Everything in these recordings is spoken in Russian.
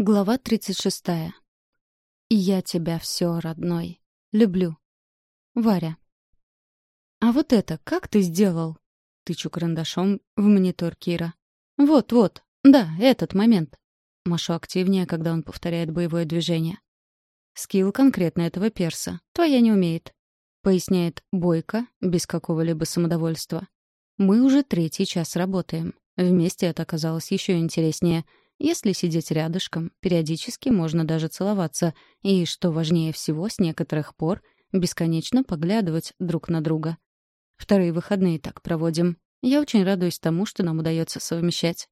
Глава 36. И я тебя все, родной. Люблю. Варя. А вот это как ты сделал? Тычу карандашом в монитор Кира. Вот-вот. Да, этот момент. Машу активнее, когда он повторяет боевое движение. Скилл конкретно этого перса. Твоя не умеет. Поясняет Бойко, без какого-либо самодовольства. Мы уже третий час работаем. Вместе это оказалось еще интереснее — если сидеть рядышком, периодически можно даже целоваться, и, что важнее всего, с некоторых пор бесконечно поглядывать друг на друга. Вторые выходные так проводим. Я очень радуюсь тому, что нам удается совмещать.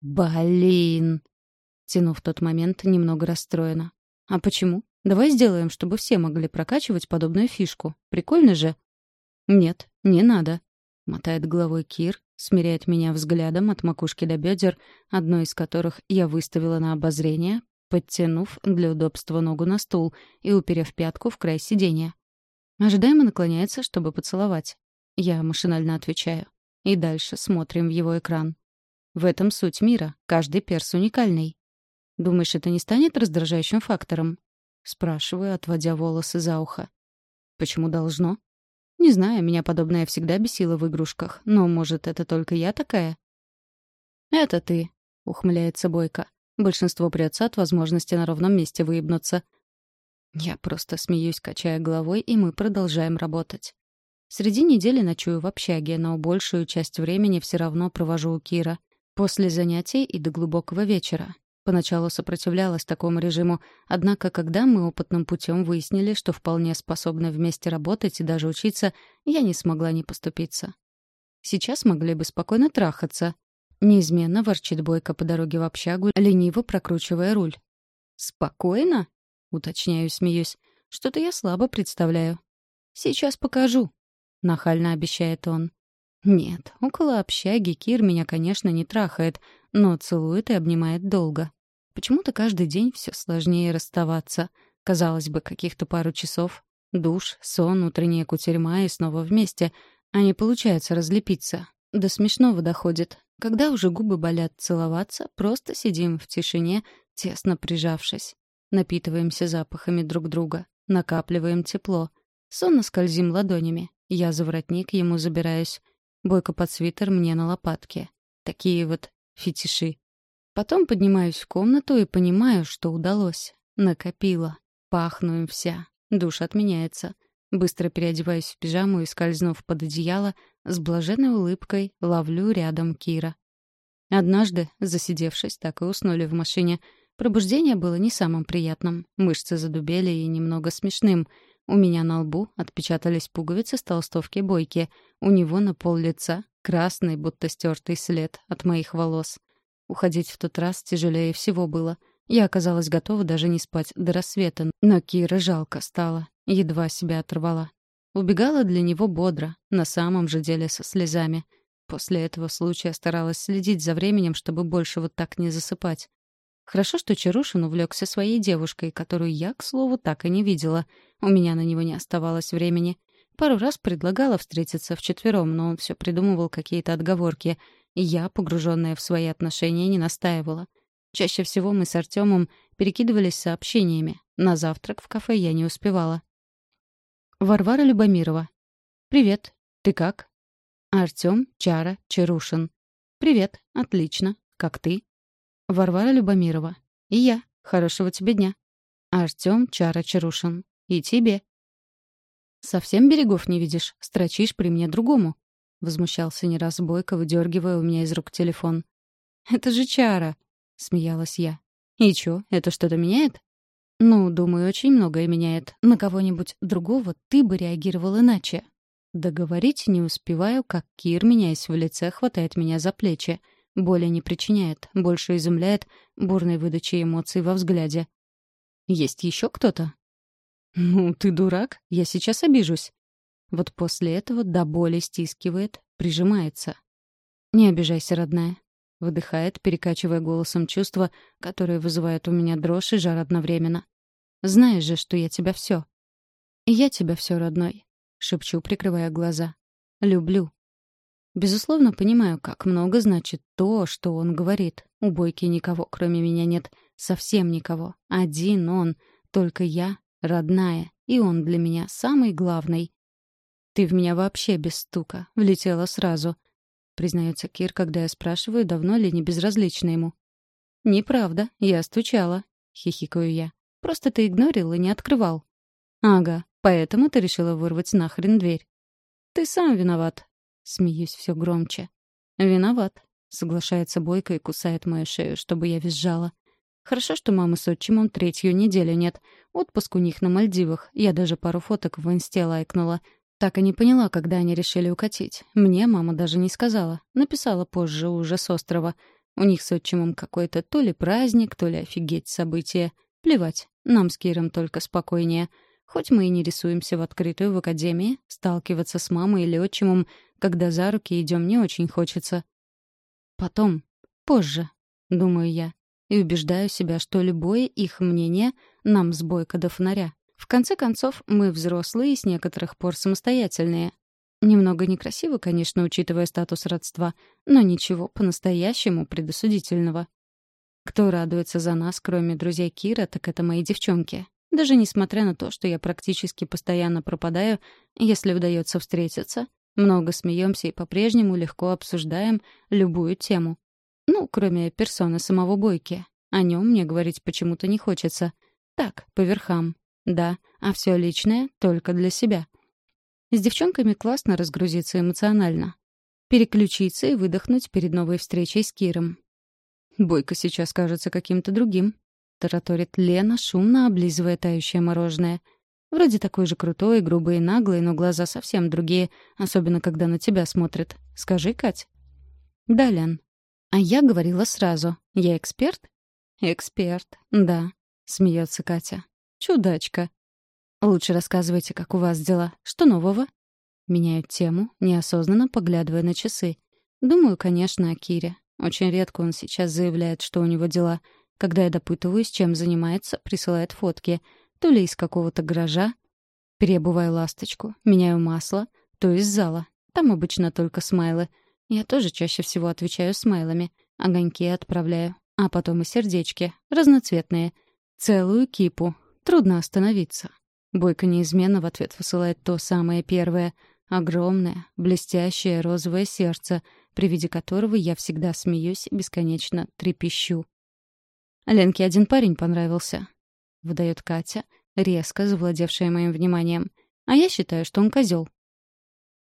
«Блин!» Тяну в тот момент немного расстроена. «А почему? Давай сделаем, чтобы все могли прокачивать подобную фишку. Прикольно же?» «Нет, не надо», — мотает головой Кир, смиряет меня взглядом от макушки до бедер, одно из которых я выставила на обозрение, подтянув для удобства ногу на стул и уперев пятку в край сиденья. Ожидаемо наклоняется, чтобы поцеловать. Я машинально отвечаю. И дальше смотрим в его экран. В этом суть мира. Каждый перс уникальный. Думаешь, это не станет раздражающим фактором? Спрашиваю, отводя волосы за ухо. Почему должно? Не знаю, меня подобное всегда бесило в игрушках, но, может, это только я такая? «Это ты», — ухмыляется Бойко. Большинство прется от возможности на ровном месте выебнуться. Я просто смеюсь, качая головой, и мы продолжаем работать. Среди недели ночую в общаге, но большую часть времени все равно провожу у Кира. После занятий и до глубокого вечера. Поначалу сопротивлялась такому режиму, однако когда мы опытным путем выяснили, что вполне способны вместе работать и даже учиться, я не смогла не поступиться. Сейчас могли бы спокойно трахаться. Неизменно ворчит Бойко по дороге в общагу, лениво прокручивая руль. «Спокойно?» — уточняю, смеюсь. «Что-то я слабо представляю». «Сейчас покажу», — нахально обещает он. Нет, около общаги Кир меня, конечно, не трахает, но целует и обнимает долго. Почему-то каждый день все сложнее расставаться. Казалось бы, каких-то пару часов. Душ, сон, утренняя кутерьма и снова вместе. А не получается разлепиться. До смешного доходит. Когда уже губы болят целоваться, просто сидим в тишине, тесно прижавшись. Напитываемся запахами друг друга. Накапливаем тепло. Сонно скользим ладонями. Я за воротник ему забираюсь. Бойко под свитер мне на лопатке. Такие вот фетиши. Потом поднимаюсь в комнату и понимаю, что удалось. Накопила. Пахну им вся. Душ отменяется. Быстро переодеваюсь в пижаму и, скользнув под одеяло, с блаженной улыбкой ловлю рядом Кира. Однажды, засидевшись, так и уснули в машине. Пробуждение было не самым приятным. Мышцы задубели и немного смешным. У меня на лбу отпечатались пуговицы с толстовки бойки. У него на пол лица красный, будто стертый след от моих волос. Уходить в тот раз тяжелее всего было. Я оказалась готова даже не спать до рассвета, но Кира жалко стало, едва себя оторвала. Убегала для него бодро, на самом же деле со слезами. После этого случая старалась следить за временем, чтобы больше вот так не засыпать. Хорошо, что Чарушин увлекся своей девушкой, которую я, к слову, так и не видела. У меня на него не оставалось времени. Пару раз предлагала встретиться вчетвером, но он все придумывал какие-то отговорки, я, погруженная в свои отношения, не настаивала. Чаще всего мы с Артемом перекидывались сообщениями. На завтрак в кафе я не успевала. Варвара Любомирова. «Привет. Ты как?» Артем, Чара, Чарушин. «Привет. Отлично. Как ты?» Варвара Любомирова. «И я. Хорошего тебе дня». Артем, Чара, Чарушин. «И тебе». «Совсем берегов не видишь? Строчишь при мне другому?» — возмущался не раз Бойко, выдергивая у меня из рук телефон. «Это же чара!» — смеялась я. «И чё, это что-то меняет?» «Ну, думаю, очень многое меняет. На кого-нибудь другого ты бы реагировал иначе». Договорить не успеваю, как Кир, меняясь в лице, хватает меня за плечи. Боли не причиняет, больше изумляет бурной выдачей эмоций во взгляде. «Есть еще кто-то?» «Ну, ты дурак, я сейчас обижусь». Вот после этого до боли стискивает, прижимается. «Не обижайся, родная», — выдыхает, перекачивая голосом чувства, которые вызывают у меня дрожь и жар одновременно. «Знаешь же, что я тебя все. «Я тебя все, родной», — шепчу, прикрывая глаза. «Люблю». Безусловно, понимаю, как много значит то, что он говорит. У Бойки никого, кроме меня, нет. Совсем никого. Один он. Только я, родная. И он для меня самый главный. «Ты в меня вообще без стука. Влетела сразу», — признается Кир, когда я спрашиваю, давно ли не безразлично ему. «Неправда. Я стучала», — хихикаю я. «Просто ты игнорил и не открывал». «Ага. Поэтому ты решила вырвать нахрен дверь». «Ты сам виноват». Смеюсь все громче. «Виноват», — соглашается Бойко и кусает мою шею, чтобы я визжала. Хорошо, что мамы с отчимом третью неделю нет. Отпуск у них на Мальдивах. Я даже пару фоток в инсте лайкнула. Так и не поняла, когда они решили укатить. Мне мама даже не сказала. Написала позже, уже с острова. У них с отчимом какой-то то ли праздник, то ли офигеть событие. Плевать, нам с Киром только спокойнее. Хоть мы и не рисуемся в открытую в академии, сталкиваться с мамой или отчимом, когда за руки идем, не очень хочется. Потом, позже, думаю я, и убеждаю себя, что любое их мнение нам с бойко до фонаря. В конце концов, мы взрослые и с некоторых пор самостоятельные. Немного некрасиво, конечно, учитывая статус родства, но ничего по-настоящему предосудительного. Кто радуется за нас, кроме друзей Кира, так это мои девчонки. Даже несмотря на то, что я практически постоянно пропадаю, если удается встретиться, много смеемся и по-прежнему легко обсуждаем любую тему. Ну, кроме персоны самого Бойки. О нем мне говорить почему-то не хочется. Так, по верхам. Да, а все личное только для себя. С девчонками классно разгрузиться эмоционально. Переключиться и выдохнуть перед новой встречей с Киром. Бойко сейчас кажется каким-то другим тараторит Лена, шумно облизывая тающее мороженое. Вроде такой же крутой, грубый и наглый, но глаза совсем другие, особенно когда на тебя смотрит. Скажи, Кать. Да, Лен. А я говорила сразу. Я эксперт? Эксперт, да, смеется Катя. Чудачка. Лучше рассказывайте, как у вас дела. Что нового? Меняют тему, неосознанно поглядывая на часы. Думаю, конечно, о Кире. Очень редко он сейчас заявляет, что у него дела — когда я допытываюсь, чем занимается, присылает фотки. То ли из какого-то гаража. Переобуваю ласточку, меняю масло, то из зала. Там обычно только смайлы. Я тоже чаще всего отвечаю смайлами. Огоньки отправляю. А потом и сердечки. Разноцветные. Целую кипу. Трудно остановиться. Бойко неизменно в ответ высылает то самое первое. Огромное, блестящее розовое сердце, при виде которого я всегда смеюсь и бесконечно трепещу. Ленке один парень понравился. Выдает Катя, резко завладевшая моим вниманием. А я считаю, что он козел.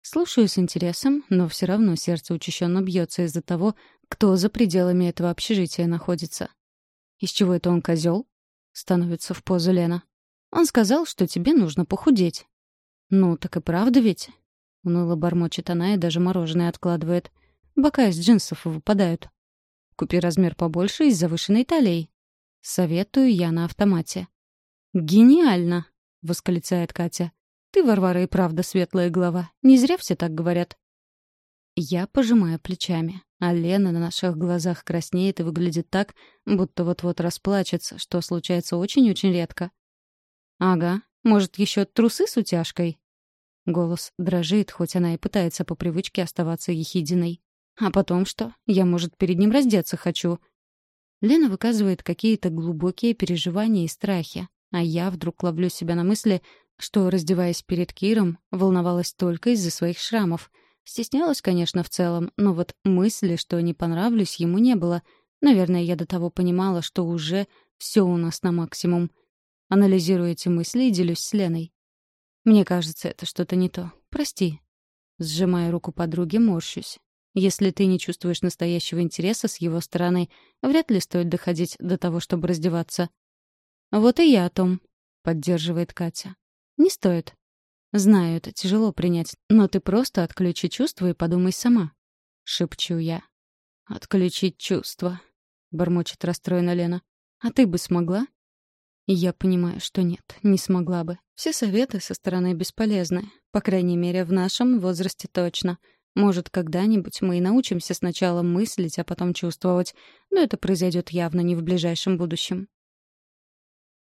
Слушаю с интересом, но все равно сердце учащенно бьется из-за того, кто за пределами этого общежития находится. Из чего это он козел? Становится в позу Лена. Он сказал, что тебе нужно похудеть. Ну, так и правда ведь? Уныло бормочет она и даже мороженое откладывает. Бока из джинсов выпадают. Купи размер побольше и с завышенной талией. Советую я на автомате. «Гениально!» — восклицает Катя. «Ты, Варвара, и правда светлая голова. Не зря все так говорят». Я пожимаю плечами, а Лена на наших глазах краснеет и выглядит так, будто вот-вот расплачется, что случается очень-очень редко. «Ага, может, еще трусы с утяжкой?» Голос дрожит, хоть она и пытается по привычке оставаться ехидиной. А потом что? Я, может, перед ним раздеться хочу. Лена выказывает какие-то глубокие переживания и страхи, а я вдруг ловлю себя на мысли, что, раздеваясь перед Киром, волновалась только из-за своих шрамов. Стеснялась, конечно, в целом, но вот мысли, что не понравлюсь, ему не было. Наверное, я до того понимала, что уже все у нас на максимум. Анализирую эти мысли и делюсь с Леной. Мне кажется, это что-то не то. Прости. Сжимая руку подруги, морщусь. Если ты не чувствуешь настоящего интереса с его стороны, вряд ли стоит доходить до того, чтобы раздеваться. «Вот и я о том», — поддерживает Катя. «Не стоит». «Знаю, это тяжело принять, но ты просто отключи чувства и подумай сама», — шепчу я. «Отключить чувства», — бормочет расстроена Лена. «А ты бы смогла?» Я понимаю, что нет, не смогла бы. Все советы со стороны бесполезны. По крайней мере, в нашем возрасте точно — может, когда-нибудь мы и научимся сначала мыслить, а потом чувствовать, но это произойдет явно не в ближайшем будущем.